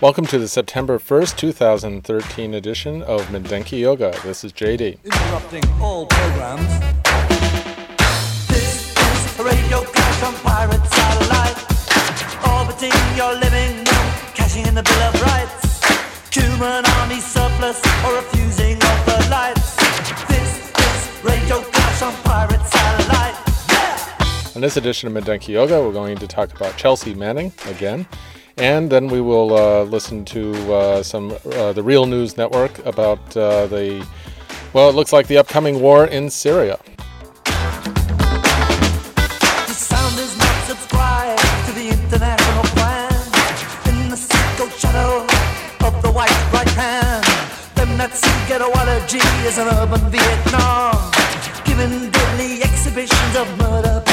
Welcome to the September 1st, 2013 edition of Mindenki Joga. This is JD. Interrupting all programs. This is a radio clash on pirate satellite. Orbiting your living room, cashing in the Bill of Rights. Human army surplus or refusing of the lights. This is radio clash on pirate satellite. Yeah! In this edition of Mindenki Joga, we're going to talk about Chelsea Manning again. And then we will uh, listen to uh, some uh, the Real News Network about uh, the well, it looks like the upcoming war in Syria. is an urban Vietnam, giving deadly exhibitions of murder.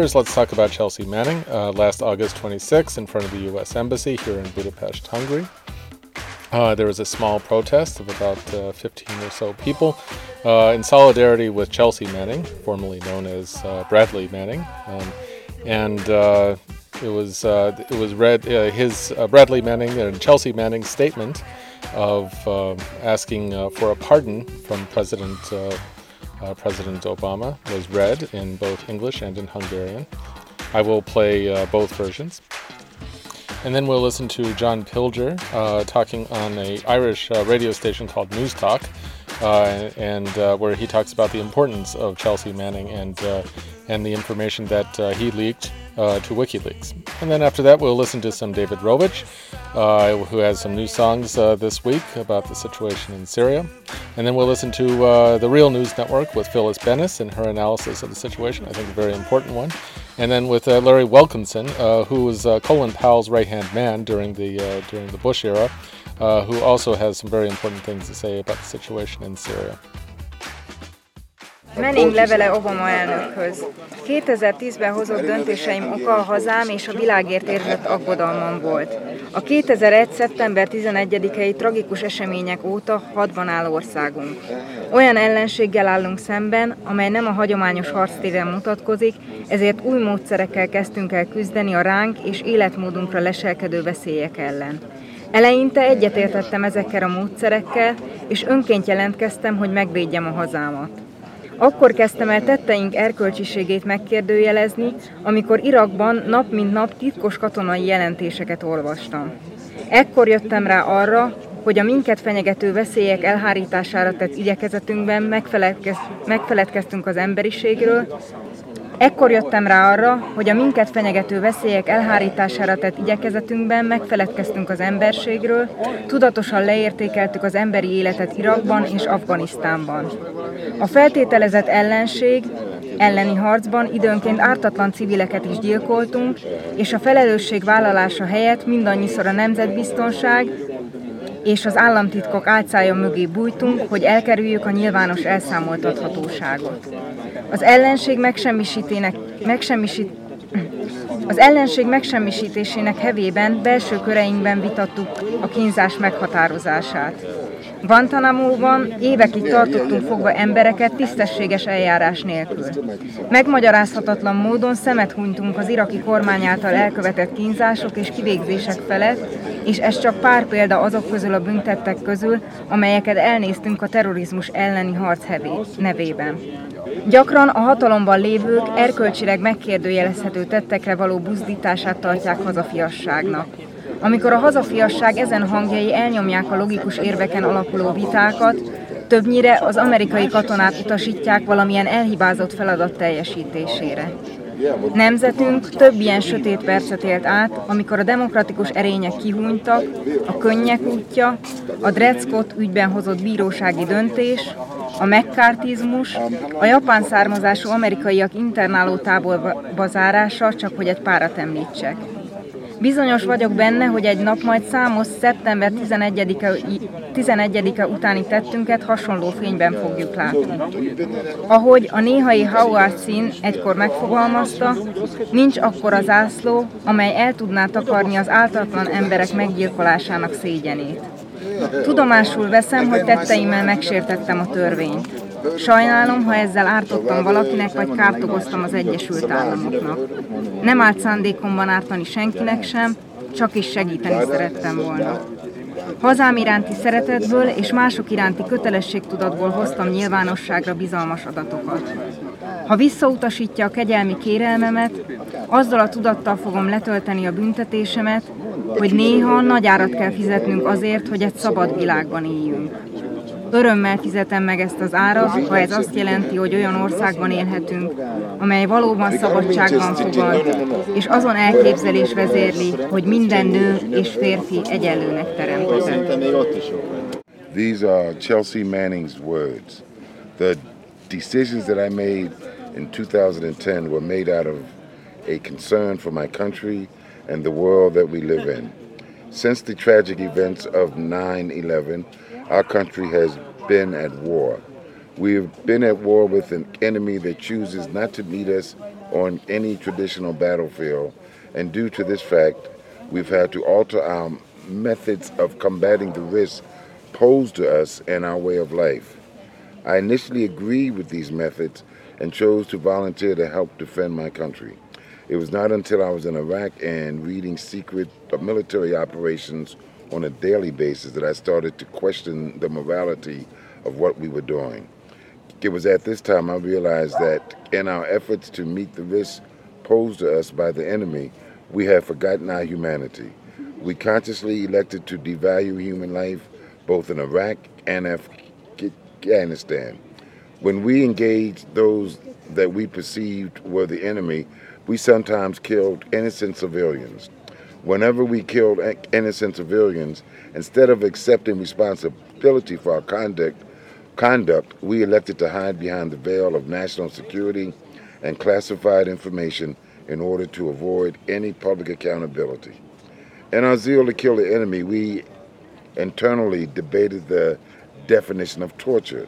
First, let's talk about Chelsea Manning. Uh, last August 26, in front of the U.S. Embassy here in Budapest, Hungary, uh, there was a small protest of about uh, 15 or so people uh, in solidarity with Chelsea Manning, formerly known as uh, Bradley Manning, um, and uh, it was it was read his Bradley Manning and Chelsea Manning's statement of um, asking for a pardon from President uh, President Obama was read in both English and in Hungarian. I will play uh, both versions. And then we'll listen to John Pilger uh, talking on a Irish uh, radio station called Newstalk, uh, and uh, where he talks about the importance of Chelsea Manning and and the information that he leaked to WikiLeaks. And then after that, we'll listen to some David Rovics, who has some new songs this week about the situation in Syria. And then we'll listen to uh, the Real News Network with Phyllis Bennis and her analysis of the situation. I think a very important one. And then with uh, Larry Wilkerson, uh, who was uh, Colin Powell's right-hand man during the uh, during the Bush era, uh, who also has some very important things to say about the situation in Syria. Manning levele Obama elnökhöz. 2010-ben hozott döntéseim oka a hazám és a világért érzett aggodalmam volt. A 2001. szeptember 11-i tragikus események óta hadban áll országunk. Olyan ellenséggel állunk szemben, amely nem a hagyományos harctéren mutatkozik, ezért új módszerekkel kezdtünk el küzdeni a ránk és életmódunkra leselkedő veszélyek ellen. Eleinte egyetértettem ezekkel a módszerekkel, és önként jelentkeztem, hogy megvédjem a hazámat. Akkor kezdtem el tetteink erkölcsiségét megkérdőjelezni, amikor Irakban nap mint nap titkos katonai jelentéseket olvastam. Ekkor jöttem rá arra, hogy a minket fenyegető veszélyek elhárítására tett igyekezetünkben megfeledkeztünk az emberiségről, Ekkor jöttem rá arra, hogy a minket fenyegető veszélyek elhárítására tett igyekezetünkben megfeledkeztünk az emberségről, tudatosan leértékeltük az emberi életet Irakban és Afganisztánban. A feltételezett ellenség elleni harcban időnként ártatlan civileket is gyilkoltunk, és a felelősség vállalása helyett mindannyiszor a nemzetbiztonság, és az államtitkok álcája mögé bújtunk, hogy elkerüljük a nyilvános elszámoltathatóságot. Az ellenség megsemmisítének, megsemmisít, az ellenség megsemmisítésének hevében belső köreinkben vitattuk a kínzás meghatározását. Guantanamo-ban évekig tartottunk fogva embereket tisztességes eljárás nélkül. Megmagyarázhatatlan módon szemet hunytunk az iraki kormány által elkövetett kínzások és kivégzések felett, és ez csak pár példa azok közül a büntettek közül, amelyeket elnéztünk a terrorizmus elleni harc nevében. Gyakran a hatalomban lévők erkölcsileg megkérdőjelezhető tettekre való buzdítását tartják hazafiasságnak. Amikor a hazafiasság ezen hangjai elnyomják a logikus érveken alapuló vitákat, többnyire az amerikai katonát utasítják valamilyen elhibázott feladat teljesítésére. Nemzetünk több ilyen sötét percet élt át, amikor a demokratikus erények kihúnytak, a könnyek útja, a Dred Scott ügyben hozott bírósági döntés, a megkártizmus, a japán származású amerikaiak internáló táborba zárása, csak hogy egy párat említsek. Bizonyos vagyok benne, hogy egy nap majd számos szeptember 11-e, 11 utáni tettünket hasonló fényben fogjuk látni. Ahogy a néhai Howard szín egykor megfogalmazta, nincs akkor az ászló, amely el tudná takarni az áltatlan emberek meggyilkolásának szégyenét. Tudomásul veszem, hogy tetteimmel megsértettem a törvényt. Sajnálom, ha ezzel ártottam valakinek, vagy kárt okoztam az Egyesült Államoknak. Nem állt szándékomban ártani senkinek sem, csak is segíteni szerettem volna. Hazám iránti szeretetből és mások iránti kötelességtudatból hoztam nyilvánosságra bizalmas adatokat. Ha visszautasítja a kegyelmi kérelmemet, azzal a tudattal fogom letölteni a büntetésemet, hogy néha nagy árat kell fizetnünk azért, hogy egy szabad világban éljünk. Örömmel fizetem meg ezt az árat, ha ez azt jelenti, hogy olyan országban élhetünk, amely valóban szabadságban fogad, és azon elképzelés vezérli, hogy minden nő és férfi egyenlőnek teremtett. These are Chelsea Manning's words. The decisions that I made in 2010 were made out of a concern for my country and the world that we live in. Since the tragic events of 9 11, our country has been at war. We've been at war with an enemy that chooses not to meet us on any traditional battlefield, and due to this fact, we've had to alter our methods of combating the risks posed to us and our way of life. I initially agreed with these methods and chose to volunteer to help defend my country. It was not until I was in Iraq and reading secret military operations on a daily basis that I started to question the morality of what we were doing. It was at this time I realized that in our efforts to meet the risks posed to us by the enemy, we have forgotten our humanity. We consciously elected to devalue human life both in Iraq and Afghanistan. When we engaged those that we perceived were the enemy, we sometimes killed innocent civilians. Whenever we killed innocent civilians, instead of accepting responsibility for our conduct, conduct, we elected to hide behind the veil of national security and classified information in order to avoid any public accountability. In our zeal to kill the enemy, we internally debated the definition of torture.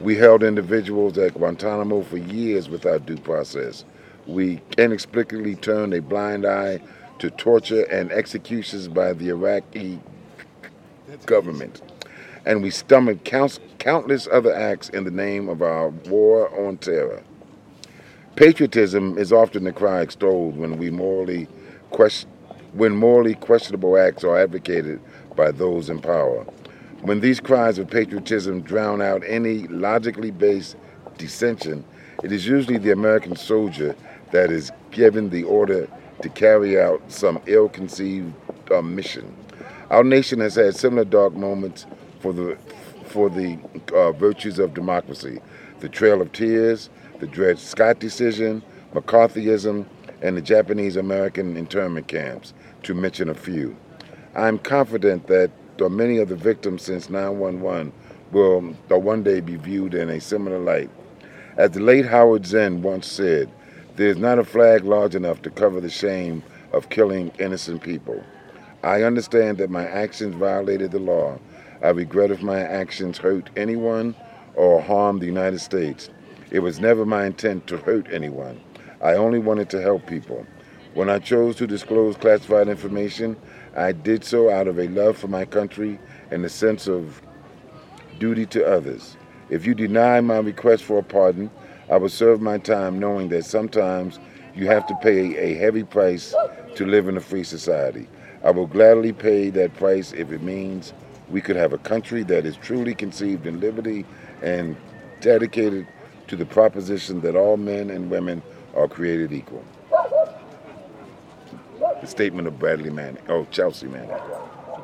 We held individuals at Guantanamo for years without due process. We inexplicably turned a blind eye to torture and executions by the Iraqi government. And we stomached count, countless other acts in the name of our war on terror. Patriotism is often the cry extolled when we morally question, when morally questionable acts are advocated by those in power. When these cries of patriotism drown out any logically based dissension, it is usually the American soldier that is given the order to carry out some ill conceived uh, mission. Our nation has had similar dark moments for the, for the uh, virtues of democracy the Trail of Tears, the Dred Scott decision, McCarthyism, and the Japanese American internment camps, to mention a few. I'm confident that uh, many of the victims since 911 will uh, one day be viewed in a similar light. As the late Howard Zinn once said, there is not a flag large enough to cover the shame of killing innocent people. I understand that my actions violated the law. I regret if my actions hurt anyone or harm the United States. It was never my intent to hurt anyone. I only wanted to help people. When I chose to disclose classified information, I did so out of a love for my country and a sense of duty to others. If you deny my request for a pardon, I will serve my time knowing that sometimes you have to pay a heavy price to live in a free society. I will gladly pay that price if it means we could have a country that is truly conceived in liberty and dedicated to the proposition that all men and women are created equal. The statement of Bradley Manning, oh, Chelsea Manning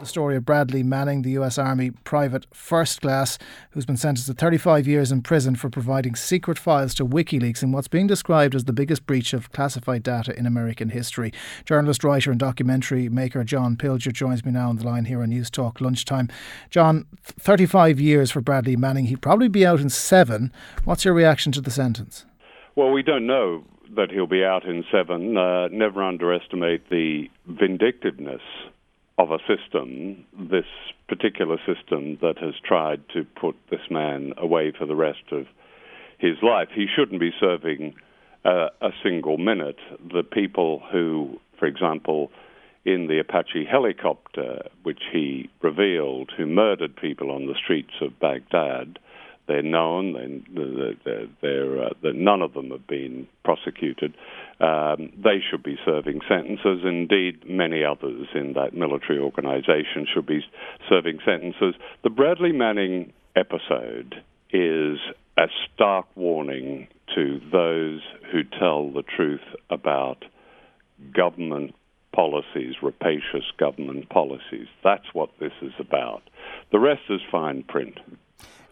the story of Bradley Manning, the US Army private first class, who's been sentenced to 35 years in prison for providing secret files to WikiLeaks in what's being described as the biggest breach of classified data in American history. Journalist, writer, and documentary maker John Pilger joins me now on the line here on Newstalk lunchtime. John, 35 years for Bradley Manning. He'd probably be out in seven. What's your reaction to the sentence? Well, we don't know that he'll be out in seven. Uh, never underestimate the vindictiveness of a system, this particular system that has tried to put this man away for the rest of his life. He shouldn't be serving uh, a single minute. The people who, for example, in the Apache helicopter, which he revealed, who murdered people on the streets of Baghdad, they're known, they're, they're, they're, uh, none of them have been prosecuted. Um, they should be serving sentences. Indeed, many others in that military organization should be serving sentences. The Bradley Manning episode is a stark warning to those who tell the truth about government policies, rapacious government policies. That's what this is about. The rest is fine print.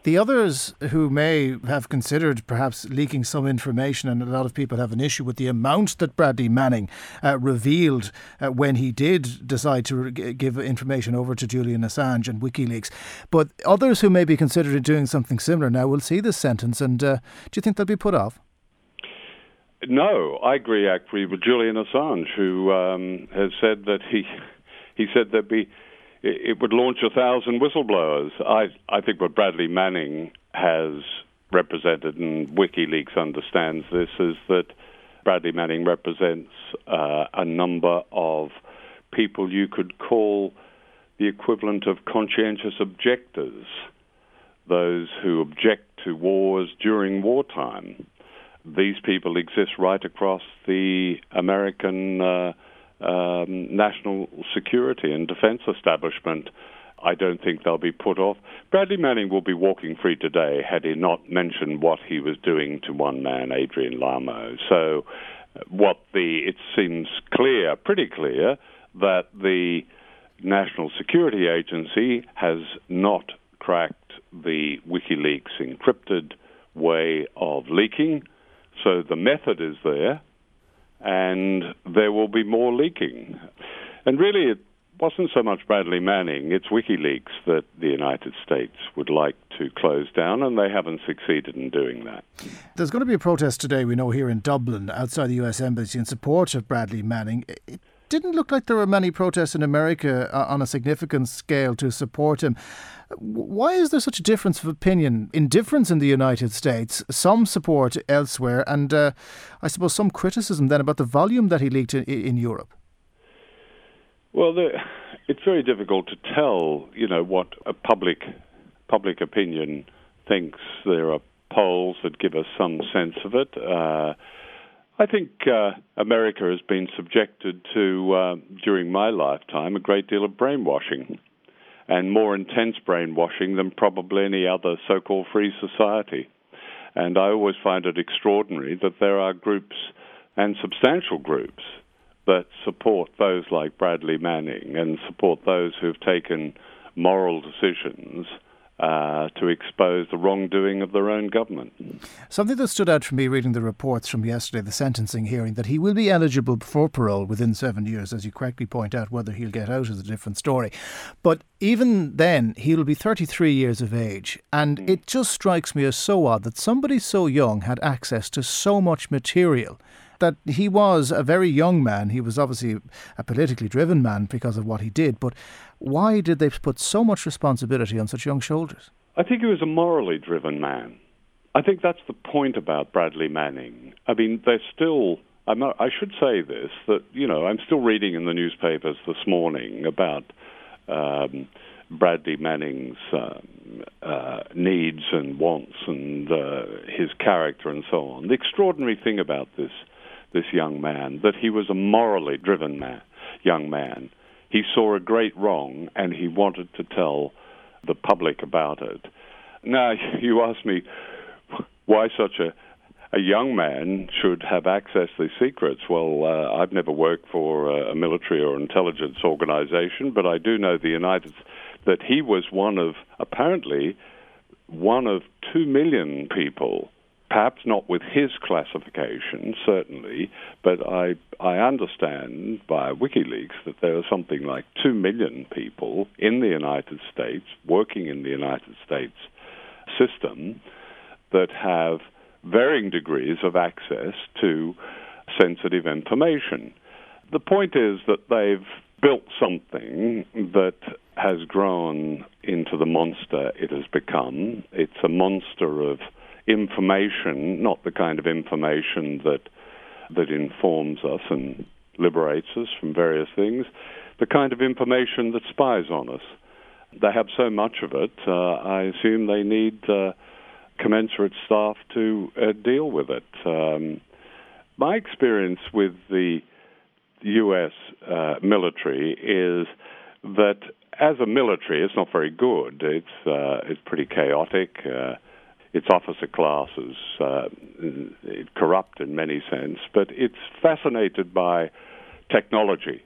The others who may have considered perhaps leaking some information, and a lot of people have an issue with the amount that Bradley Manning uh, revealed uh, when he did decide to re- give information over to Julian Assange and WikiLeaks. But others who may be considering doing something similar now will see this sentence, and uh, do you think they'll be put off? No, I agree actually with Julian Assange, who um, has said that he he said there'd be it would launch a thousand whistleblowers. I, I think what Bradley Manning has represented, and WikiLeaks understands this, is that Bradley Manning represents uh, a number of people you could call the equivalent of conscientious objectors, those who object to wars during wartime. These people exist right across the American. Uh, um, national security and defense establishment. I don't think they'll be put off. Bradley Manning will be walking free today had he not mentioned what he was doing to one man, Adrian Lamo. So, uh, what the it seems clear, pretty clear, that the National Security Agency has not cracked the WikiLeaks encrypted way of leaking. So the method is there and there will be more leaking. And really, it wasn't so much Bradley Manning, it's WikiLeaks that the United States would like to close down, and they haven't succeeded in doing that. There's going to be a protest today, we know, here in Dublin, outside the US Embassy, in support of Bradley Manning. It didn't look like there were many protests in America uh, on a significant scale to support him. Why is there such a difference of opinion, indifference in the United States, some support elsewhere, and uh, I suppose some criticism then about the volume that he leaked in, in Europe? Well, the, it's very difficult to tell, you know, what a public public opinion thinks. There are polls that give us some sense of it. Uh, I think uh, America has been subjected to, uh, during my lifetime, a great deal of brainwashing and more intense brainwashing than probably any other so called free society. And I always find it extraordinary that there are groups and substantial groups that support those like Bradley Manning and support those who've taken moral decisions uh, to expose the wrongdoing of their own government. Something that stood out for me reading the reports from yesterday, the sentencing hearing, that he will be eligible for parole within seven years, as you correctly point out. Whether he'll get out is a different story. But even then, he'll be 33 years of age. And mm. it just strikes me as so odd that somebody so young had access to so much material that he was a very young man. He was obviously a politically driven man because of what he did, but why did they put so much responsibility on such young shoulders? I think he was a morally driven man. I think that's the point about Bradley Manning. I mean, there's still. Not, I should say this that you know I'm still reading in the newspapers this morning about um, Bradley Manning's um, uh, needs and wants and uh, his character and so on. The extraordinary thing about this this young man that he was a morally driven man, young man. He saw a great wrong and he wanted to tell the public about it. Now you ask me why such a a young man should have access to these secrets. Well, uh, I've never worked for a military or intelligence organization, but I do know the United that he was one of apparently one of two million people. Perhaps not with his classification, certainly, but I I understand by WikiLeaks that there are something like two million people in the United States working in the United States system that have varying degrees of access to sensitive information. The point is that they've built something that has grown into the monster it has become. It's a monster of information, not the kind of information that that informs us and liberates us from various things, the kind of information that spies on us. They have so much of it. Uh, I assume they need uh, commensurate staff to uh, deal with it. Um, my experience with the U.S. Uh, military is that as a military, it's not very good. It's uh, it's pretty chaotic. Its officer class is uh, corrupt in many sense, but it's fascinated by technology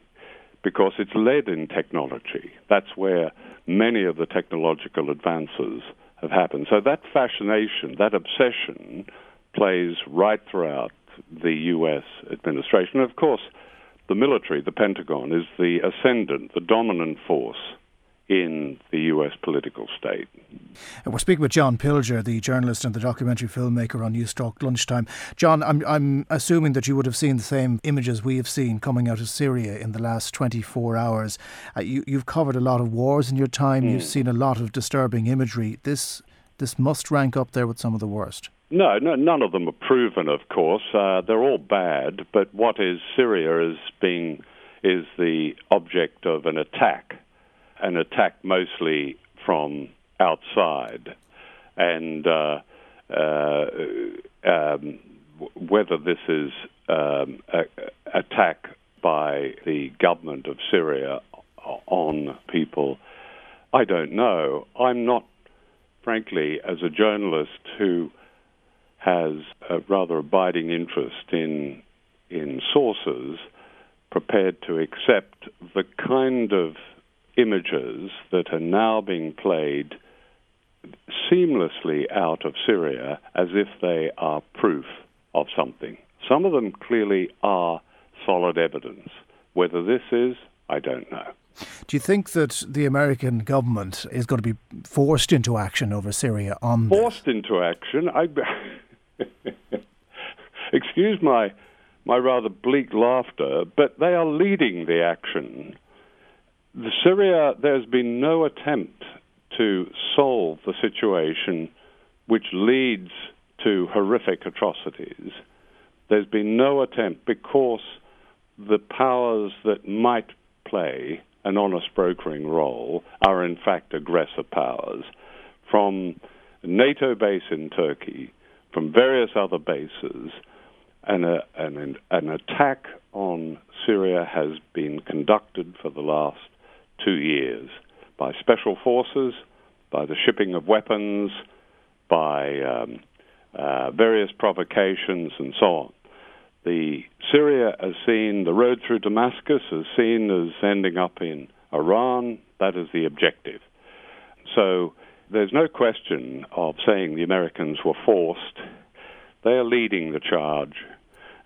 because it's led in technology. That's where many of the technological advances have happened. So that fascination, that obsession, plays right throughout the U.S. administration. Of course, the military, the Pentagon, is the ascendant, the dominant force in the US political state. We're speaking with John Pilger, the journalist and the documentary filmmaker on Newstalk Lunchtime. John, I'm, I'm assuming that you would have seen the same images we have seen coming out of Syria in the last 24 hours. Uh, you, have covered a lot of wars in your time, mm. you've hmm. seen a lot of disturbing imagery. This, this must rank up there with some of the worst. No, no, none of them are proven, of course. Uh, they're all bad, but what is Syria is being is the object of an attack an attack mostly from outside, and uh, uh, um, whether this is um, a, attack by the government of Syria on people, I don't know. I'm not, frankly, as a journalist who has a rather abiding interest in in sources, prepared to accept the kind of images that are now being played seamlessly out of Syria as if they are proof of something. Some of them clearly are solid evidence. Whether this is, I don't know. Do you think that the American government is going to be forced into action over Syria on forced this? into action? I excuse my my rather bleak laughter, but they are leading the action the Syria, there's been no attempt to solve the situation which leads to horrific atrocities. There's been no attempt because the powers that might play an honest brokering role are in fact aggressor powers. From NATO base in Turkey, from various other bases, and a, uh, an, an attack on Syria has been conducted for the last two years by special forces, by the shipping of weapons, by um, uh, various provocations, and so on. The Syria as seen, the road through Damascus as seen as ending up in Iran. That is the objective. So there's no question of saying the Americans were forced. They are leading the charge.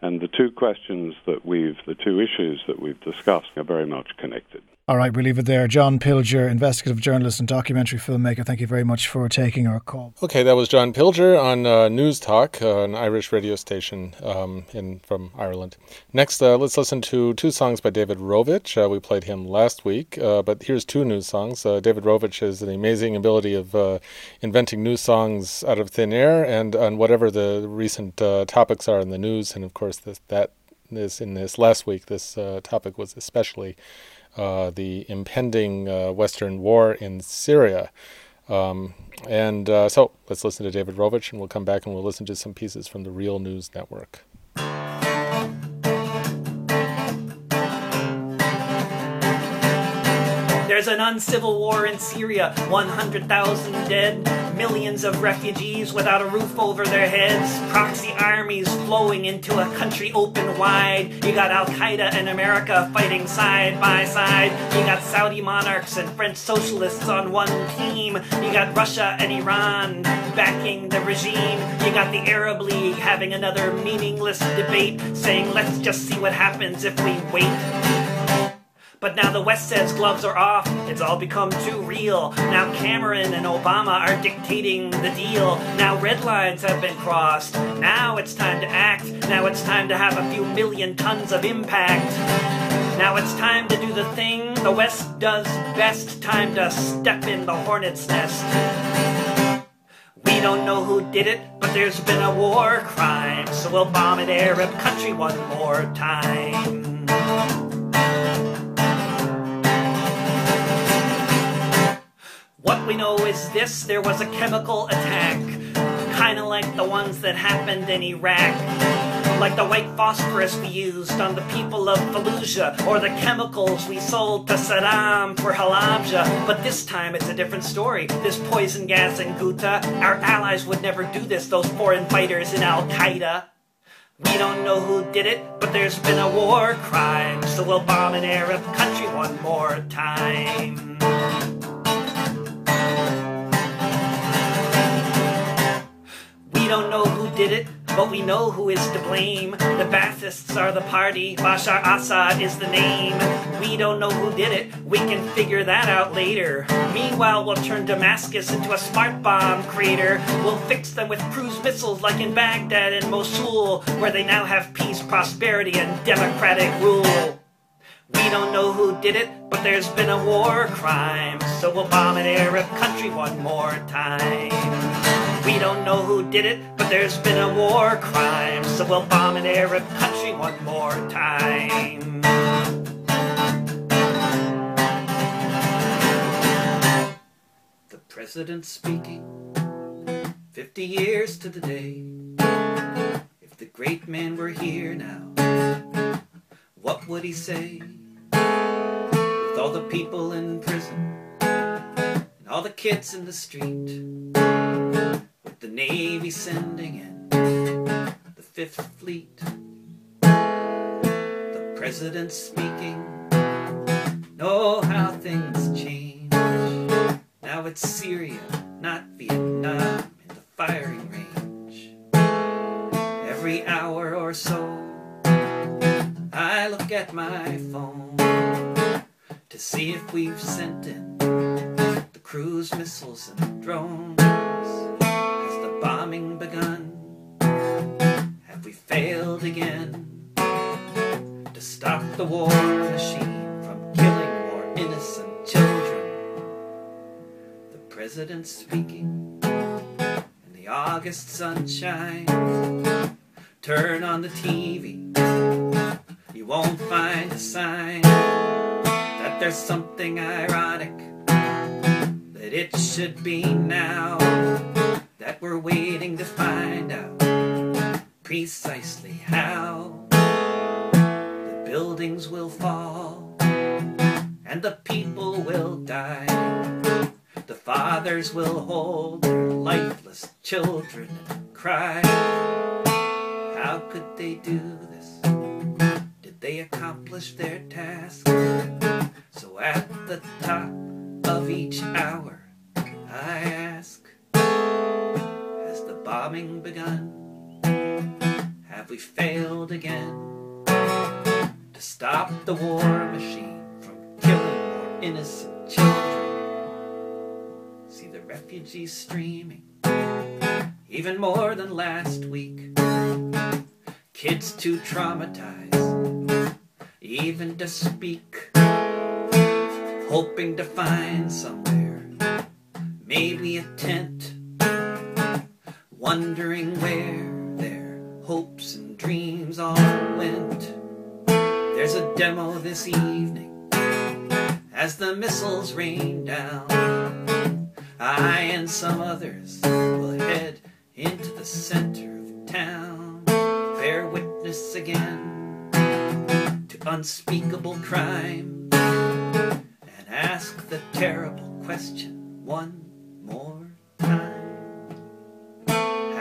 And the two questions that we've, the two issues that we've discussed are very much connected. All right, we'll leave it there. John Pilger, investigative journalist and documentary filmmaker, thank you very much for taking our call. Okay, that was John Pilger on uh, Newstalk, uh, an Irish radio station um, in from Ireland. Next, uh, let's listen to two songs by David Rovics. Uh, we played him last week, uh, but here's two new songs. Uh, David Rovics has an amazing ability of inventing new songs out of thin air and on whatever the recent topics are in the news. And of course, this, that is in this last week, this topic was especially uh, the impending uh, Western war in Syria. Um, and uh, so let's listen to David Rovics, and we'll come back and we'll listen to some pieces from the Real News Network. There's an uncivil war in Syria, 100,000 dead, millions of refugees without a roof over their heads, proxy armies flowing into a country open wide. You got Al Qaeda and America fighting side by side. You got Saudi monarchs and French socialists on one team. You got Russia and Iran backing the regime. You got the Arab League having another meaningless debate, saying, let's just see what happens if we wait. But now the West says gloves are off. It's all become too real. Now Cameron and Obama are dictating the deal. Now red lines have been crossed. Now it's time to act. Now it's time to have a few million tons of impact. Now it's time to do the thing the West does best. Time to step in the hornet's nest. We don't know who did it, but there's been a war crime. So we'll bomb an Arab country one more time. What we know is this there was a chemical attack, kinda like the ones that happened in Iraq. Like the white phosphorus we used on the people of Fallujah, or the chemicals we sold to Saddam for Halabja. But this time it's a different story. This poison gas in Ghouta, our allies would never do this, those foreign fighters in Al Qaeda. We don't know who did it, but there's been a war crime, so we'll bomb an Arab country one more time. We don't know who did it, but we know who is to blame. The Baathists are the party, Bashar Assad is the name. We don't know who did it, we can figure that out later. Meanwhile, we'll turn Damascus into a smart bomb crater. We'll fix them with cruise missiles like in Baghdad and Mosul, where they now have peace, prosperity, and democratic rule. We don't know who did it, but there's been a war crime, so we'll bomb an Arab country one more time. We don't know who did it, but there's been a war crime, so we'll bomb an Arab country one more time. The president speaking, 50 years to the day. If the great man were here now, what would he say? With all the people in prison, and all the kids in the street, with the Navy sending in the Fifth Fleet, the president speaking, know how things change. Now it's Syria, not Vietnam, in the firing range. Every hour or so, I look at my phone to see if we've sent in the cruise missiles and drones. Begun? Have we failed again to stop the war machine from killing more innocent children? The president speaking in the August sunshine. Turn on the TV, you won't find a sign that there's something ironic that it should be now that we're waiting to find out precisely how the buildings will fall and the people will die. The fathers will hold their lifeless children and cry. How could they do this? Did they accomplish their task? So at the top of each hour, I ask, bombing begun? Have we failed again to stop the war machine from killing innocent children? See the refugees streaming, even more than last week. Kids too traumatized, even to speak. Hoping to find somewhere, maybe a tent. Wondering where their hopes and dreams all went. There's a demo this evening as the missiles rain down. I and some others will head into the center of town, bear witness again to unspeakable crime, and ask the terrible question one more.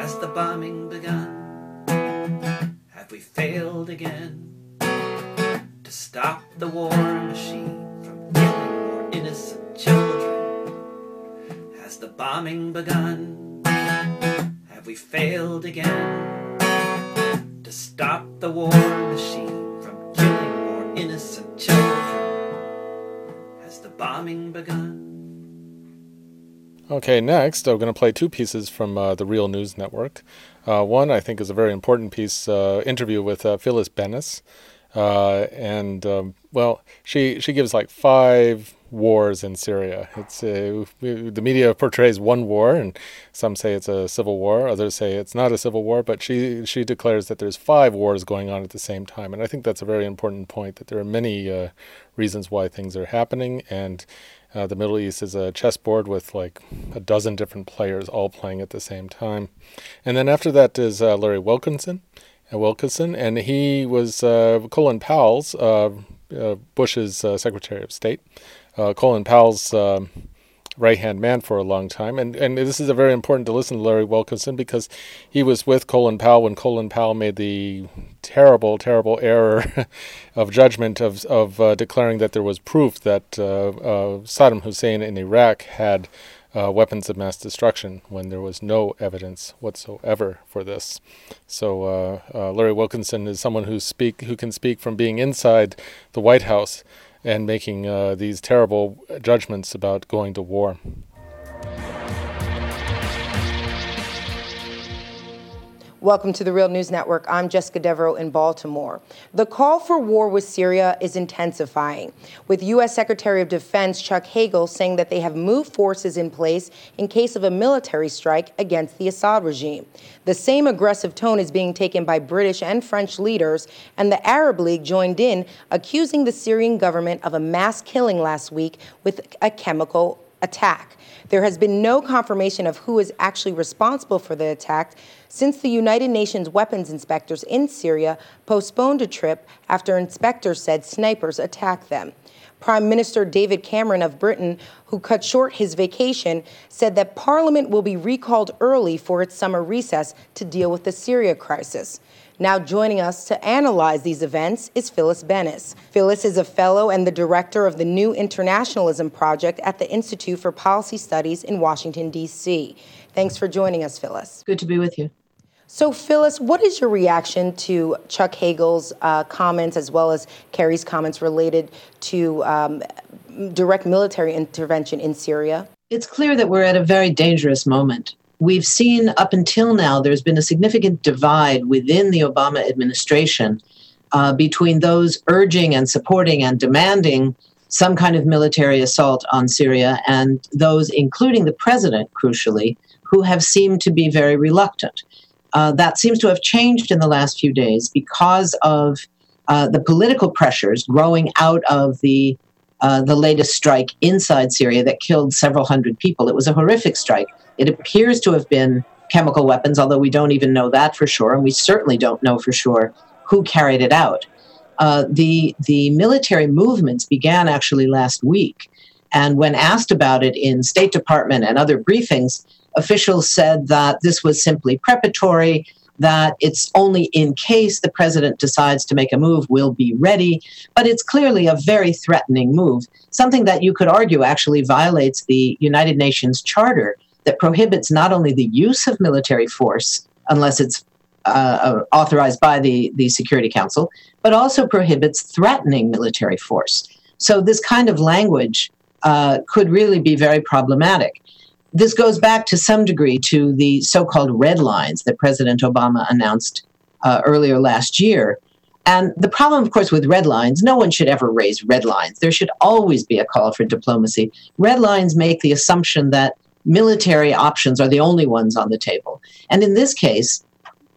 Has the bombing begun? Have we failed again to stop the war machine from killing more innocent children? Has the bombing begun? Have we failed again to stop the war machine from killing more innocent children? Has the bombing begun? Okay, next I'm going to play two pieces from uh, the Real News Network. Uh, one I think is a very important piece, uh, interview with uh, Phyllis Bennis, uh, and um, well, she she gives like five wars in Syria. It's uh, the media portrays one war, and some say it's a civil war. Others say it's not a civil war. But she she declares that there's five wars going on at the same time, and I think that's a very important point. That there are many uh, reasons why things are happening, and uh, the Middle East is a chessboard with like a dozen different players all playing at the same time. And then after that is uh, Larry Wilkerson, uh, Wilkerson, and he was uh, Colin Powell's, uh, uh, Bush's Secretary of State. Colin Powell's um, right hand man for a long time. And and this is a very important to listen to Larry Wilkerson because he was with Colin Powell when Colin Powell made the terrible, terrible error of judgment of of uh, declaring that there was proof that uh, uh, Saddam Hussein in Iraq had. Uh, weapons of mass destruction when there was no evidence whatsoever for this. So uh, uh, Larry Wilkerson is someone who speak who can speak from being inside the White House and making uh, these terrible judgments about going to war. Welcome to the Real News Network. I'm Jessica Desvarieux in Baltimore. The call for war with Syria is intensifying, with U.S. Secretary of Defense Chuck Hagel saying that they have moved forces in place in case of a military strike against the Assad regime. The same aggressive tone is being taken by British and French leaders, and the Arab League joined in, accusing the Syrian government of a mass killing last week with a chemical attack. There has been no confirmation of who is actually responsible for the attack since the United Nations weapons inspectors in Syria postponed a trip after inspectors said snipers attacked them. Prime Minister David Cameron of Britain, who cut short his vacation, said that Parliament will be recalled early for its summer recess to deal with the Syria crisis. Now joining us to analyze these events is Phyllis Bennis. Phyllis is a fellow and the director of the New Internationalism Project at the Institute for Policy Studies in Washington, D.C. Thanks for joining us, Phyllis. Good to be with you. So, Phyllis, what is your reaction to Chuck Hagel's uh, comments as well as Kerry's comments related to um, direct military intervention in Syria? It's clear that we're at a very dangerous moment we've seen up until now there's been a significant divide within the Obama administration uh, between those urging and supporting and demanding some kind of military assault on Syria and those, including the president, crucially, who have seemed to be very reluctant. Uh, that seems to have changed in the last few days because of uh, the political pressures growing out of the uh, the latest strike inside Syria that killed several hundred people. It was a horrific strike. It appears to have been chemical weapons, although we don't even know that for sure, and we certainly don't know for sure who carried it out. Uh, the the military movements began actually last week, and when asked about it in State Department and other briefings, officials said that this was simply preparatory that it's only in case the president decides to make a move, we'll be ready. But it's clearly a very threatening move, something that you could argue actually violates the United Nations Charter that prohibits not only the use of military force unless it's uh, uh, authorized by the, the Security Council, but also prohibits threatening military force. So, this kind of language uh, could really be very problematic. This goes back to some degree to the so called red lines that President Obama announced uh, earlier last year. And the problem, of course, with red lines, no one should ever raise red lines. There should always be a call for diplomacy. Red lines make the assumption that military options are the only ones on the table. And in this case,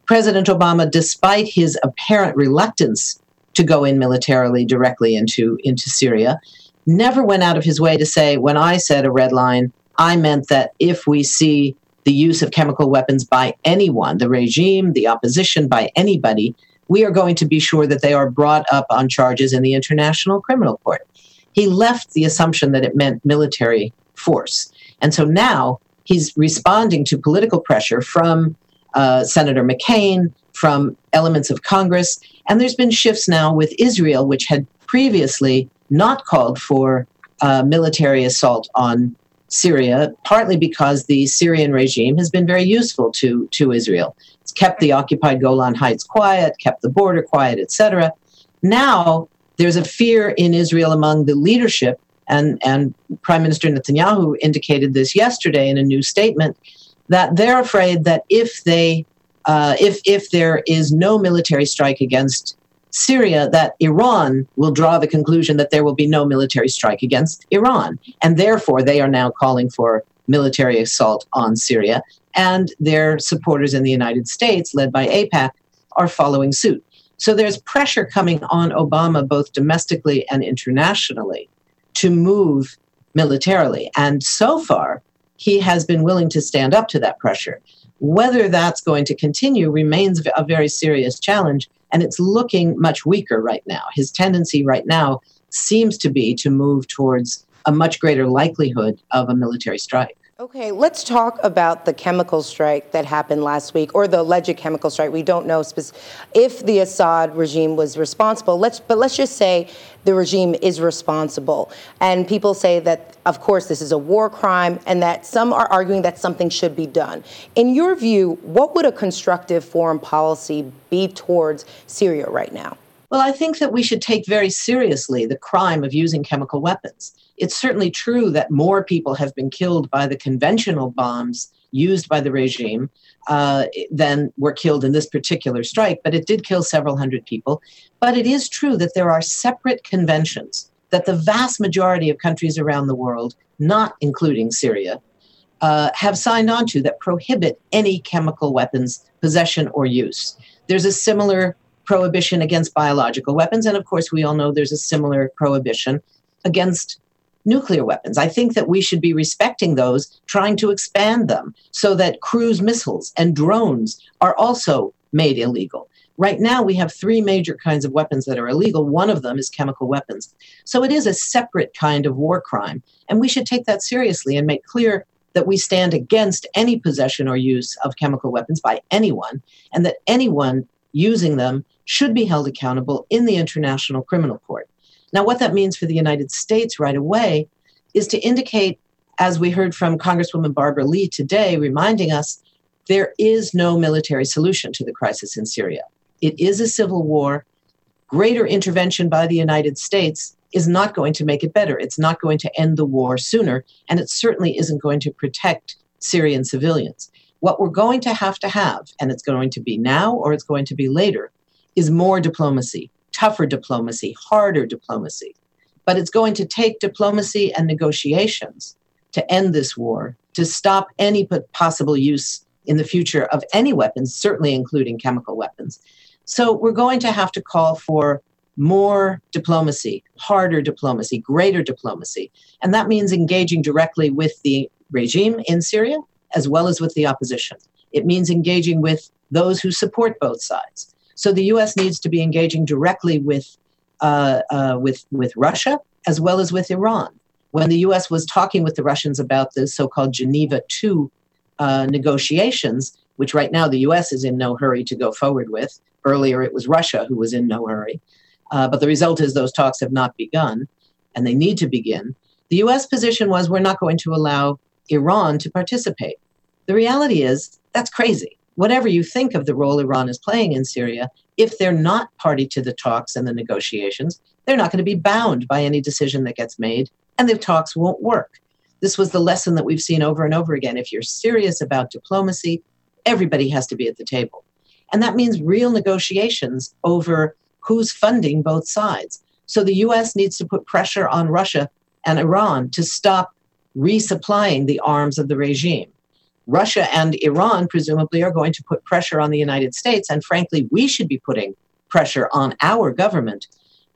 President Obama, despite his apparent reluctance to go in militarily directly into, into Syria, never went out of his way to say, when I said a red line, I meant that if we see the use of chemical weapons by anyone, the regime, the opposition, by anybody, we are going to be sure that they are brought up on charges in the International Criminal Court. He left the assumption that it meant military force. And so now he's responding to political pressure from uh, Senator McCain, from elements of Congress. And there's been shifts now with Israel, which had previously not called for uh, military assault on Syria, partly because the Syrian regime has been very useful to, to Israel. It's kept the occupied Golan Heights quiet, kept the border quiet, etc. Now there's a fear in Israel among the leadership, and, and Prime Minister Netanyahu indicated this yesterday in a new statement that they're afraid that if they uh, if if there is no military strike against Syria, that Iran will draw the conclusion that there will be no military strike against Iran, and therefore they are now calling for military assault on Syria, and their supporters in the United States, led by AIPAC, are following suit. So there's pressure coming on Obama both domestically and internationally to move militarily, and so far he has been willing to stand up to that pressure. Whether that's going to continue remains a very serious challenge, and it's looking much weaker right now. His tendency right now seems to be to move towards a much greater likelihood of a military strike. Okay, let's talk about the chemical strike that happened last week, or the alleged chemical strike. We don't know if the Assad regime was responsible. Let's, but let's just say the regime is responsible, and people say that, of course, this is a war crime, and that some are arguing that something should be done. In your view, what would a constructive foreign policy be towards Syria right now? Well, I think that we should take very seriously the crime of using chemical weapons. It's certainly true that more people have been killed by the conventional bombs used by the regime uh, than were killed in this particular strike, but it did kill several hundred people. But it is true that there are separate conventions that the vast majority of countries around the world, not including Syria, uh, have signed on to that prohibit any chemical weapons possession or use. There's a similar prohibition against biological weapons, and of course, we all know there's a similar prohibition against nuclear weapons. I think that we should be respecting those, trying to expand them so that cruise missiles and drones are also made illegal. Right now, we have three major kinds of weapons that are illegal. One of them is chemical weapons. So it is a separate kind of war crime. And we should take that seriously and make clear that we stand against any possession or use of chemical weapons by anyone, and that anyone using them should be held accountable in the International Criminal Court. Now, what that means for the United States right away is to indicate, as we heard from Congresswoman Barbara Lee today, reminding us there is no military solution to the crisis in Syria. It is a civil war. Greater intervention by the United States is not going to make it better. It's not going to end the war sooner, and it certainly isn't going to protect Syrian civilians. What we're going to have to have, and it's going to be now or it's going to be later, is more diplomacy, tougher diplomacy, harder diplomacy. But it's going to take diplomacy and negotiations to end this war, to stop any possible use in the future of any weapons, certainly including chemical weapons. So we're going to have to call for more diplomacy, harder diplomacy, greater diplomacy. And that means engaging directly with the regime in Syria as well as with the opposition. It means engaging with those who support both sides. So the U.S. needs to be engaging directly with uh, uh, with with Russia as well as with Iran. When the U.S. was talking with the Russians about the so-called Geneva II uh, negotiations, which right now the U.S. is in no hurry to go forward with. Earlier, it was Russia who was in no hurry, uh, but the result is those talks have not begun, and they need to begin. The U.S. position was we're not going to allow Iran to participate. The reality is that's crazy whatever you think of the role Iran is playing in Syria, if they're not party to the talks and the negotiations, they're not going to be bound by any decision that gets made, and the talks won't work. This was the lesson that we've seen over and over again. If you're serious about diplomacy, everybody has to be at the table. And that means real negotiations over who's funding both sides. So the US needs to put pressure on Russia and Iran to stop resupplying the arms of the regime. Russia and Iran presumably are going to put pressure on the United States. And frankly, we should be putting pressure on our government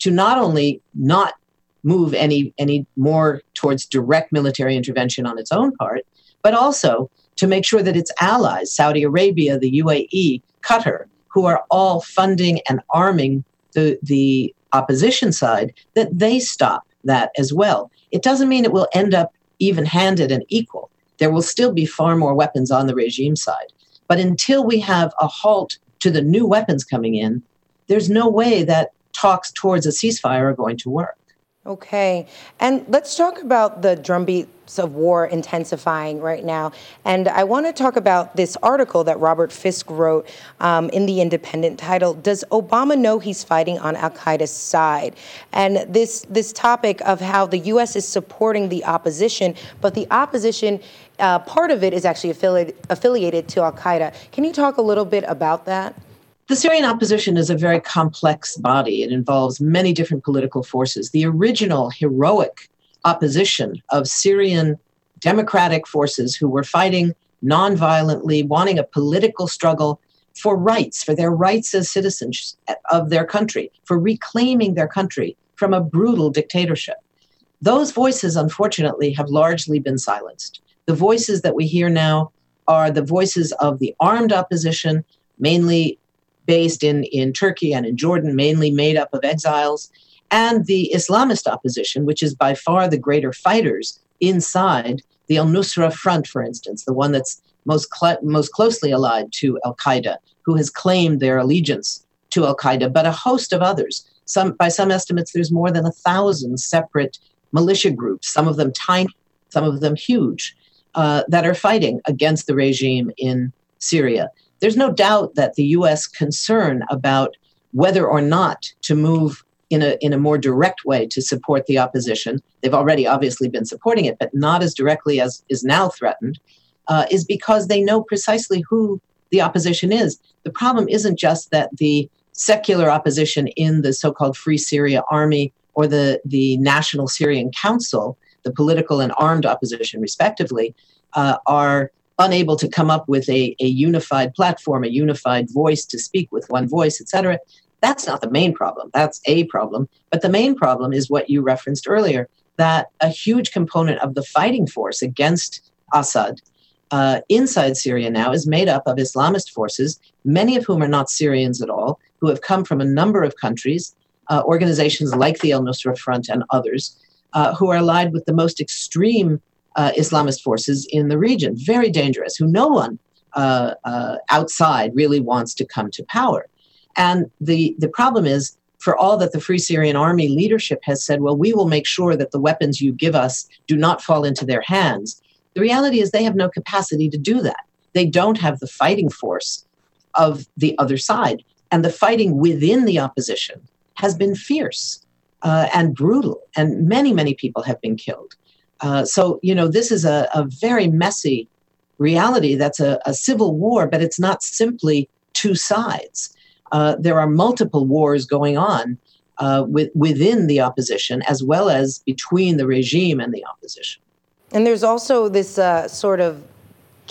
to not only not move any any more towards direct military intervention on its own part, but also to make sure that its allies, Saudi Arabia, the UAE, Qatar, who are all funding and arming the the opposition side, that they stop that as well. It doesn't mean it will end up even-handed and equal. There will still be far more weapons on the regime side. But until we have a halt to the new weapons coming in, there's no way that talks towards a ceasefire are going to work. Okay. And let's talk about the drumbeats of war intensifying right now. And I want to talk about this article that Robert Fisk wrote um, in The Independent titled, Does Obama Know He's Fighting on Al Qaeda's Side? And this, this topic of how the U.S. is supporting the opposition, but the opposition, uh, part of it is actually affiliated, affiliated to Al Qaeda. Can you talk a little bit about that? The Syrian opposition is a very complex body. It involves many different political forces. The original heroic opposition of Syrian democratic forces who were fighting nonviolently, wanting a political struggle for rights, for their rights as citizens of their country, for reclaiming their country from a brutal dictatorship. Those voices, unfortunately, have largely been silenced. The voices that we hear now are the voices of the armed opposition, mainly based in, in Turkey and in Jordan, mainly made up of exiles, and the Islamist opposition, which is by far the greater fighters inside the Al Nusra Front, for instance, the one that's most, cl- most closely allied to Al Qaeda, who has claimed their allegiance to Al Qaeda, but a host of others. Some, by some estimates, there's more than a thousand separate militia groups, some of them tiny, some of them huge, uh, that are fighting against the regime in Syria there's no doubt that the U.S. concern about whether or not to move in a, in a more direct way to support the opposition, they've already obviously been supporting it, but not as directly as is now threatened, uh, is because they know precisely who the opposition is. The problem isn't just that the secular opposition in the so called Free Syria Army or the, the National Syrian Council, the political and armed opposition, respectively, uh, are unable to come up with a, a unified platform, a unified voice to speak with one voice, etc. That's not the main problem. That's a problem. But the main problem is what you referenced earlier that a huge component of the fighting force against Assad uh, inside Syria now is made up of Islamist forces, many of whom are not Syrians at all, who have come from a number of countries, uh, organizations like the Al Nusra Front and others, uh, who are allied with the most extreme uh, Islamist forces in the region, very dangerous, who no one uh, uh, outside really wants to come to power. And the, the problem is, for all that the Free Syrian Army leadership has said, well, we will make sure that the weapons you give us do not fall into their hands. The reality is they have no capacity to do that. They don't have the fighting force of the other side. And the fighting within the opposition has been fierce uh, and brutal, and many, many people have been killed. Uh, so, you know, this is a, a very messy reality that's a, a, civil war, but it's not simply two sides. Uh, there are multiple wars going on uh, with, within the opposition as well as between the regime and the opposition. And there's also this uh, sort of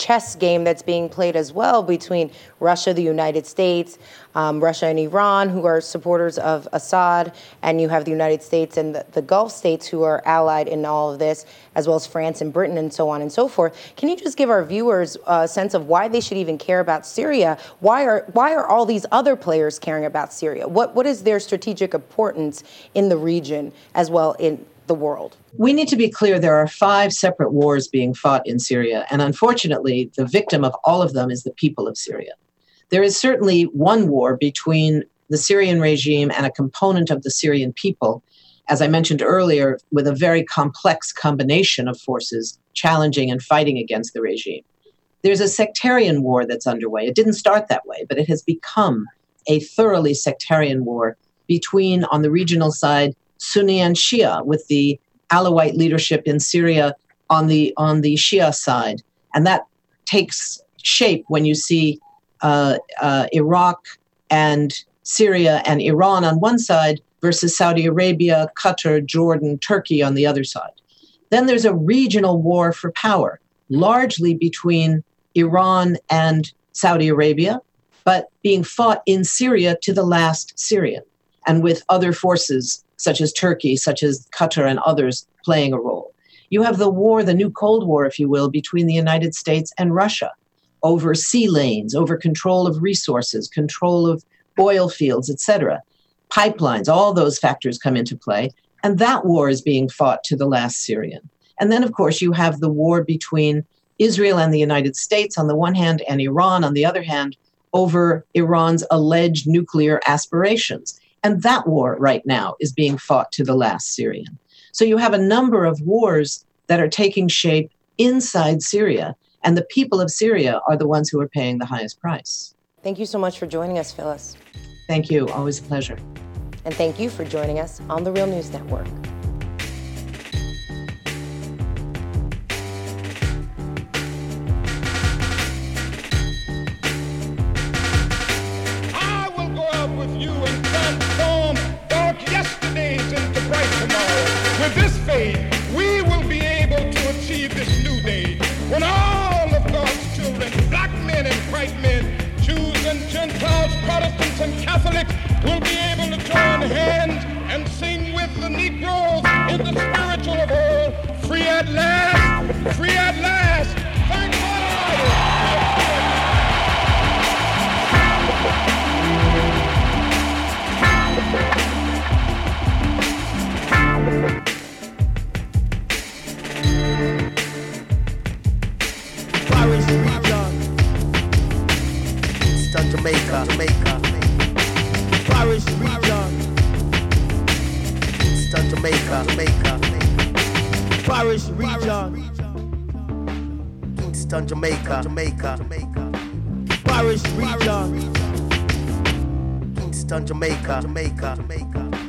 chess game that's being played as well between Russia, the United States, um, Russia and Iran, who are supporters of Assad, and you have the United States and the, the, Gulf states who are allied in all of this, as well as France and Britain and so on and so forth. Can you just give our viewers a sense of why they should even care about Syria? Why are why are all these other players caring about Syria? What what is their strategic importance in the region as well in the world? We need to be clear there are five separate wars being fought in Syria, and unfortunately, the victim of all of them is the people of Syria. There is certainly one war between the Syrian regime and a component of the Syrian people, as I mentioned earlier, with a very complex combination of forces challenging and fighting against the regime. There's a sectarian war that's underway. It didn't start that way, but it has become a thoroughly sectarian war between, on the regional side, Sunni and Shia, with the Alawite leadership in Syria on the on the Shia side, and that takes shape when you see uh, uh, Iraq and Syria and Iran on one side versus Saudi Arabia, Qatar, Jordan, Turkey on the other side. Then there's a regional war for power, largely between Iran and Saudi Arabia, but being fought in Syria to the last Syrian, and with other forces such as Turkey, such as Qatar, and others playing a role. You have the war, the new Cold War, if you will, between the United States and Russia over sea lanes, over control of resources, control of oil fields, etc. Pipelines, all those factors come into play. And that war is being fought to the last Syrian. And then, of course, you have the war between Israel and the United States on the one hand, and Iran on the other hand, over Iran's alleged nuclear aspirations. And that war right now is being fought to the last Syrian. So you have a number of wars that are taking shape inside Syria, and the people of Syria are the ones who are paying the highest price. Thank you so much for joining us, Phyllis. Thank you. Always a pleasure. And thank you for joining us on the Real News Network. Jamaica, Jamaica. Jamaica.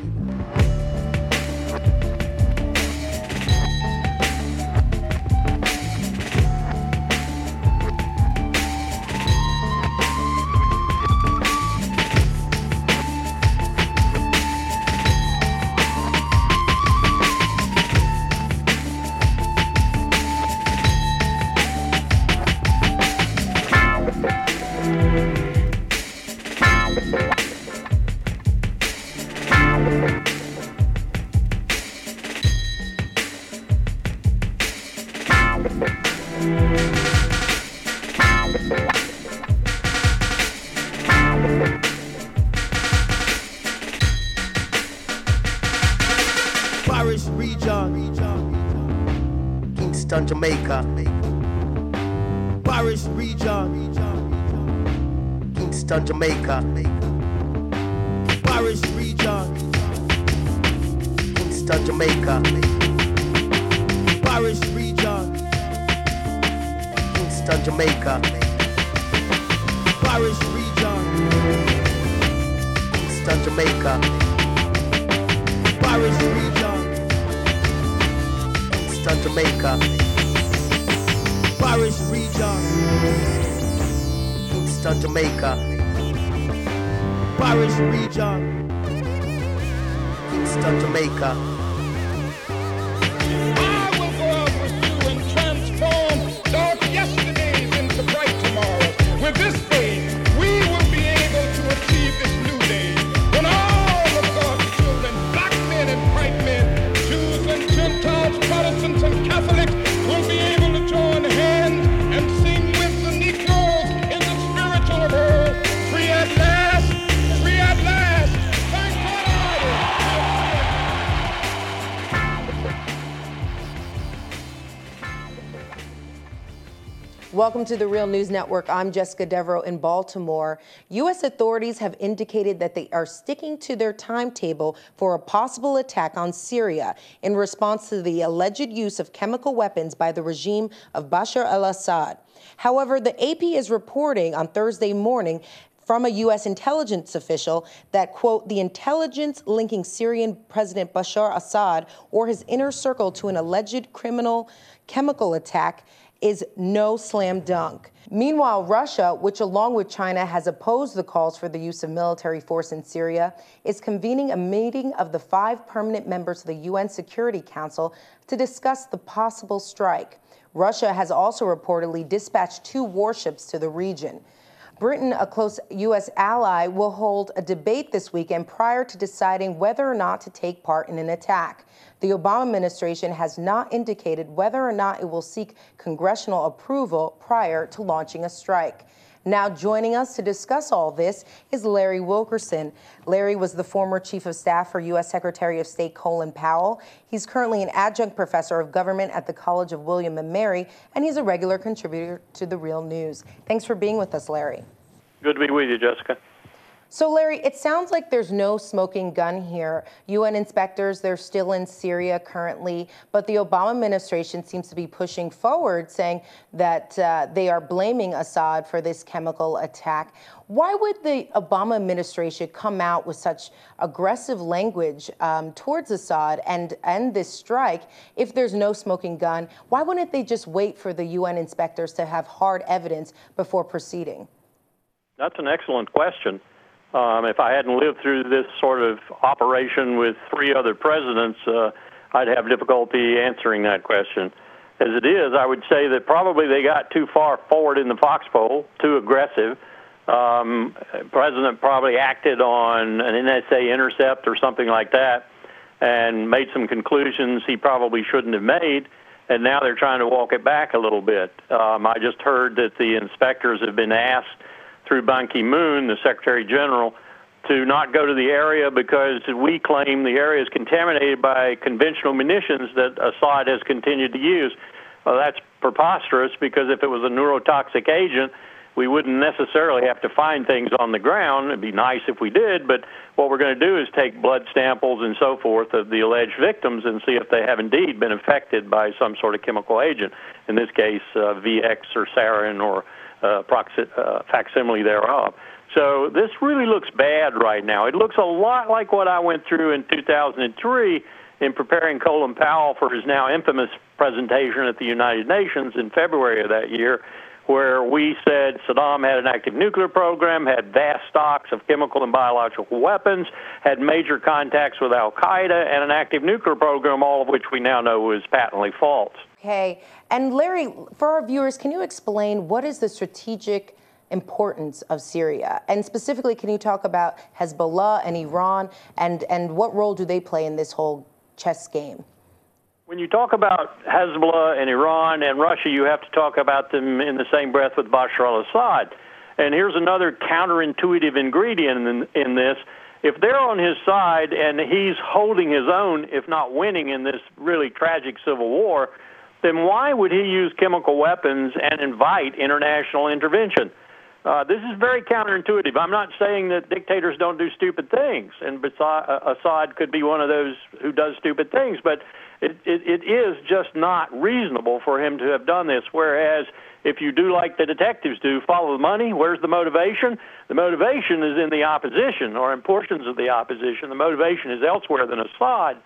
Jamaica. Welcome to the Real News Network. I'm Jessica Desvarieux in Baltimore. U.S. authorities have indicated that they are sticking to their timetable for a possible attack on Syria in response to the alleged use of chemical weapons by the regime of Bashar al Assad. However, the AP is reporting on Thursday morning from a U.S. intelligence official that, quote, the intelligence linking Syrian President Bashar Assad or his inner circle to an alleged criminal chemical attack is no slam dunk. Meanwhile, Russia, which along with China has opposed the calls for the use of military force in Syria, is convening a meeting of the five permanent members of the UN Security Council to discuss the possible strike. Russia has also reportedly dispatched two warships to the region. Britain, a close U.S. ally, will hold a debate this weekend prior to deciding whether or not to take part in an attack. The Obama administration has not indicated whether or not it will seek congressional approval prior to launching a strike. Now, joining us to discuss all this is Larry Wilkerson. Larry was the former chief of staff for U.S. Secretary of State Colin Powell. He's currently an adjunct professor of government at the College of William and Mary, and he's a regular contributor to The Real News. Thanks for being with us, Larry. Good to be with you, Jessica. So, Larry, it sounds like there's no smoking gun here. UN inspectors, they're still in Syria currently, but the Obama administration seems to be pushing forward, saying that uh, they are blaming Assad for this chemical attack. Why would the Obama administration come out with such aggressive language um, towards Assad and end this strike if there's no smoking gun? Why wouldn't they just wait for the UN inspectors to have hard evidence before proceeding? That's an excellent question. Um, if I hadn't lived through this sort of operation with three other presidents, uh, I'd have difficulty answering that question. As it is, I would say that probably they got too far forward in the foxhole, too aggressive. Um, president probably acted on an NSA intercept or something like that and made some conclusions he probably shouldn't have made, and now they're trying to walk it back a little bit. Um, I just heard that the inspectors have been asked through Ban Ki moon, the Secretary General, to not go to the area because we claim the area is contaminated by conventional munitions that Assad has continued to use. Well, that's preposterous because if it was a neurotoxic agent, we wouldn't necessarily have to find things on the ground. It'd be nice if we did, but what we're going to do is take blood samples and so forth of the alleged victims and see if they have indeed been affected by some sort of chemical agent. In this case, uh, VX or sarin or uh, uh, facsimile thereof. So this really looks bad right now. It looks a lot like what I went through in 2003 in preparing Colin Powell for his now infamous presentation at the United Nations in February of that year, where we said Saddam had an active nuclear program, had vast stocks of chemical and biological weapons, had major contacts with Al Qaeda, and an active nuclear program, all of which we now know is patently false. Okay. And Larry, for our viewers, can you explain what is the strategic importance of Syria? And specifically, can you talk about Hezbollah and Iran and, and what role do they play in this whole chess game? When you talk about Hezbollah and Iran and Russia, you have to talk about them in the same breath with Bashar al Assad. And here's another counterintuitive ingredient in, in this. If they're on his side and he's holding his own, if not winning, in this really tragic civil war, then why would he use chemical weapons and invite international intervention? Uh, this is very counterintuitive. I'm not saying that dictators don't do stupid things, and uh, Assad could be one of those who does stupid things, but it, it, it is just not reasonable for him to have done this. Whereas if you do like the detectives do, follow the money, where's the motivation? The motivation is in the opposition or in portions of the opposition. The motivation is elsewhere than Assad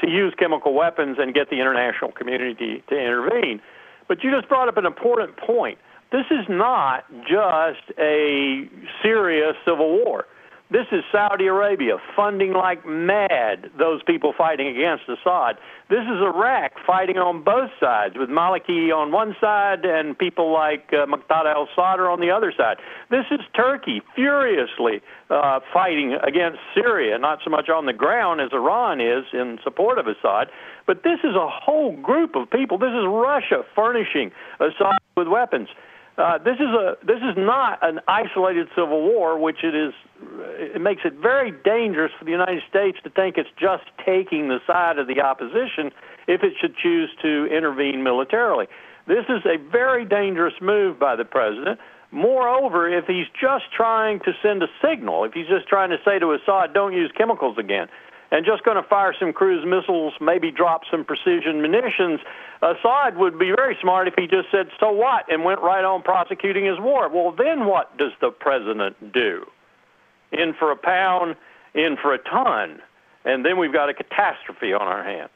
to use chemical weapons and get the international community to intervene. But you just brought up an important point. This is not just a serious civil war. This is Saudi Arabia funding like mad those people fighting against Assad. This is Iraq fighting on both sides, with Maliki on one side and people like uh, Muqtada al Sadr on the other side. This is Turkey furiously uh, fighting against Syria, not so much on the ground as Iran is in support of Assad, but this is a whole group of people. This is Russia furnishing Assad with weapons. Uh, this is a this is not an isolated civil war, which it is. It makes it very dangerous for the United States to think it's just taking the side of the opposition if it should choose to intervene militarily. This is a very dangerous move by the president. Moreover, if he's just trying to send a signal, if he's just trying to say to Assad, "Don't use chemicals again," and just going to fire some cruise missiles, maybe drop some precision munitions, Assad would be very smart if he just said, so what, and went right on prosecuting his war. Well, then what does the president do? In for a pound, in for a ton. And then we've got a catastrophe on our hands.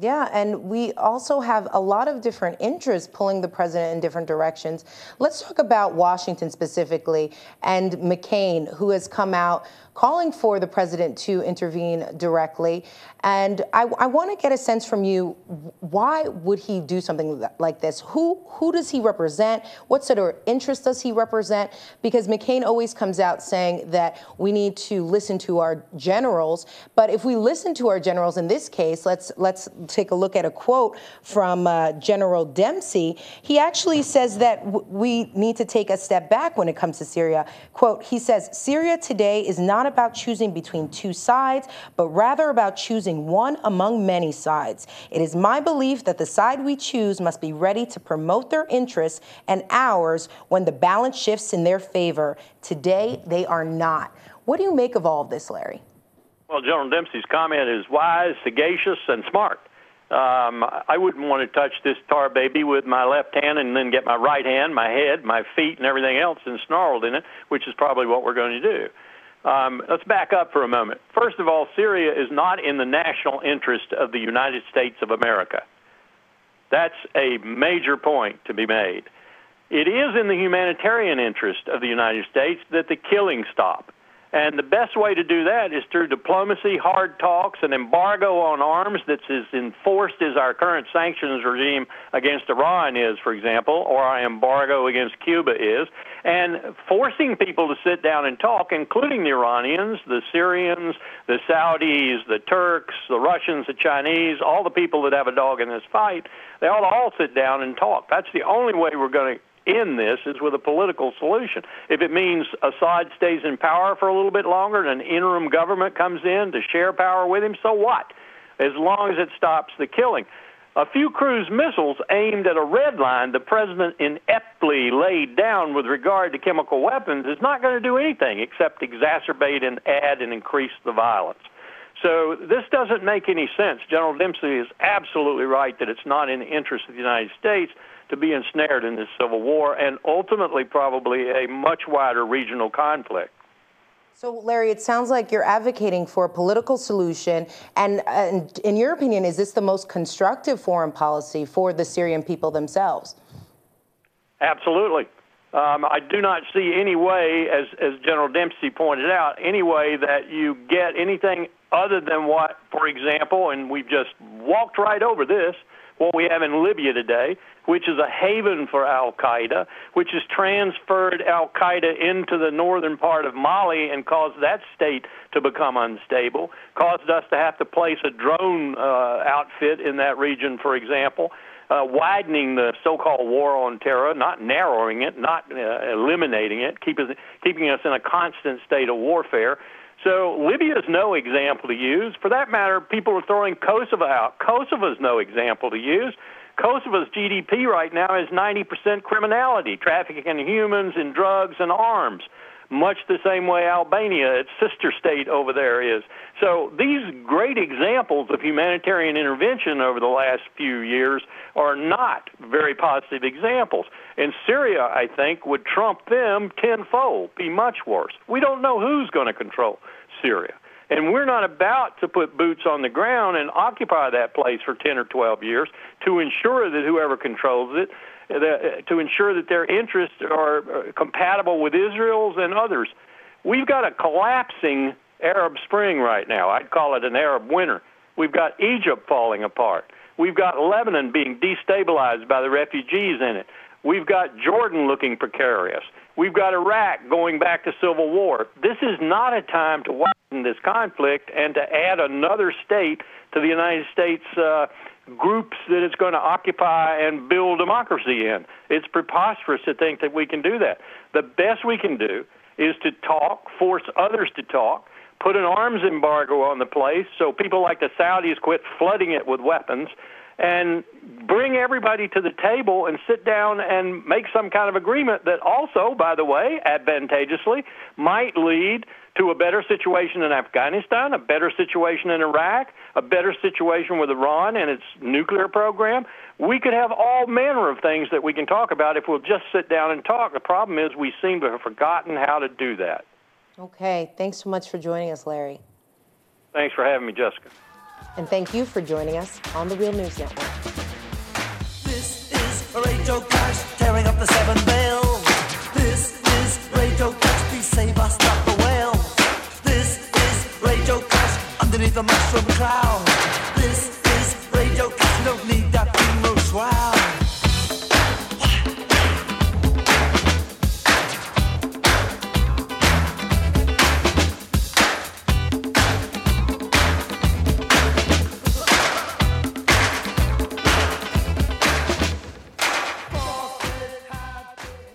Yeah, and we also have a lot of different interests pulling the president in different directions. Let's talk about Washington specifically and McCain, who has come out calling for the president to intervene directly. And I, I want to get a sense from you why would he do something like this? Who, who does he represent? What sort of interest does he represent? Because McCain always comes out saying that we need to listen to our generals. But if we listen to our generals in this case, let's, let's take a look at a quote from uh, General Dempsey. He actually says that we need to take a step back when it comes to Syria. Quote, he says, Syria today is not about choosing between two sides, but rather about choosing one among many sides. It is my belief that the side we choose must be ready to promote their interests and ours when the balance shifts in their favor. Today, they are not. What do you make of all of this, Larry? Well, General Dempsey's comment is wise, sagacious, and smart. Um, I wouldn't want to touch this tar baby with my left hand and then get my right hand, my head, my feet, and everything else and snarled in it, which is probably what we're going to do. Um, let's back up for a moment. First of all, Syria is not in the national interest of the United States of America. That's a major point to be made. It is in the humanitarian interest of the United States that the killing stop. And the best way to do that is through diplomacy, hard talks, an embargo on arms that's as enforced as our current sanctions regime against Iran is, for example, or our embargo against Cuba is, and forcing people to sit down and talk, including the Iranians, the Syrians, the Saudis, the Turks, the Russians, the Chinese, all the people that have a dog in this fight, they ought to all sit down and talk. That's the only way we're going to in this is with a political solution. If it means Assad stays in power for a little bit longer and an interim government comes in to share power with him, so what? As long as it stops the killing. A few cruise missiles aimed at a red line the president ineptly laid down with regard to chemical weapons is not going to do anything except exacerbate and add and increase the violence. So this doesn't make any sense. General Dempsey is absolutely right that it's not in the interest of the United States to be ensnared in this civil war and ultimately probably a much wider regional conflict. So, Larry, it sounds like you're advocating for a political solution. And, and, in your opinion, is this the most constructive foreign policy for the Syrian people themselves? Absolutely. Um, I do not see any way, as, as General Dempsey pointed out, any way that you get anything other than what, for example, and we've just walked right over this, what we have in Libya today, which is a haven for Al Qaeda, which has transferred Al Qaeda into the northern part of Mali and caused that state to become unstable, caused us to have to place a drone uh, outfit in that region, for example. Uh, widening the so-called war on terror, not narrowing it, not uh, eliminating it, keep us, keeping us in a constant state of warfare. So Libya is no example to use. For that matter, people are throwing Kosovo out. Kosovo is no example to use. Kosovo's GDP right now is 90% criminality, trafficking in humans and drugs and arms, much the same way Albania, its sister state over there, is. So these great examples of humanitarian intervention over the last few years are not very positive examples. And Syria, I think, would trump them tenfold, be much worse. We don't know who's going to control Syria. And we're not about to put boots on the ground and occupy that place for 10 or 12 years to ensure that whoever controls it, uh, to ensure that their interests are uh, compatible with Israel's and others. We've got a collapsing Arab Spring right now. I'd call it an Arab winter. We've got Egypt falling apart. We've got Lebanon being destabilized by the refugees in it. We've got Jordan looking precarious. We've got Iraq going back to civil war. This is not a time to widen this conflict and to add another state to the United States uh, groups that it's going to occupy and build democracy in. It's preposterous to think that we can do that. The best we can do is to talk, force others to talk, put an arms embargo on the place so people like the Saudis quit flooding it with weapons and bring everybody to the table and sit down and make some kind of agreement that also, by the way, advantageously might lead to a better situation in Afghanistan, a better situation in Iraq, a better situation with Iran and its nuclear program. We could have all manner of things that we can talk about if we'll just sit down and talk. The problem is we seem to have forgotten how to do that. Okay. Thanks so much for joining us, Larry. Thanks for having me, Jessica. And thank you for joining us on the Real News Network. This is Radio Clash, tearing up the seven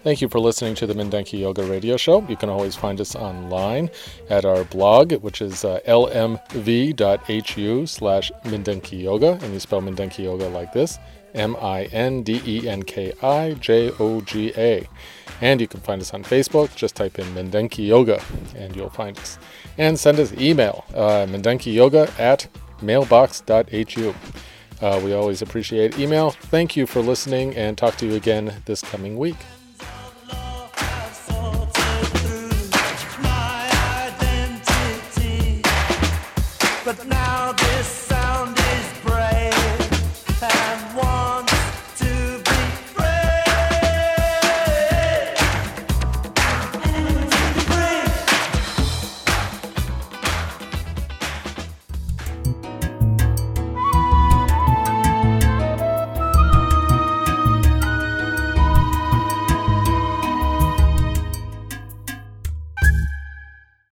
Thank you for listening to the Mindenki Joga Radio Show. You can always find us online at our blog, which is uh, lmv.hu slash Mindenki Joga, and you spell Mindenki Joga like this M-I-N-D-E-N-K-I-J-O-G-A. And you can find us on Facebook. Just type in Mindenki Joga, and you'll find us. And send us email, uh, mindenkijoga at mailbox.hu. Uh, we always appreciate email. Thank you for listening, and talk to you again this coming week.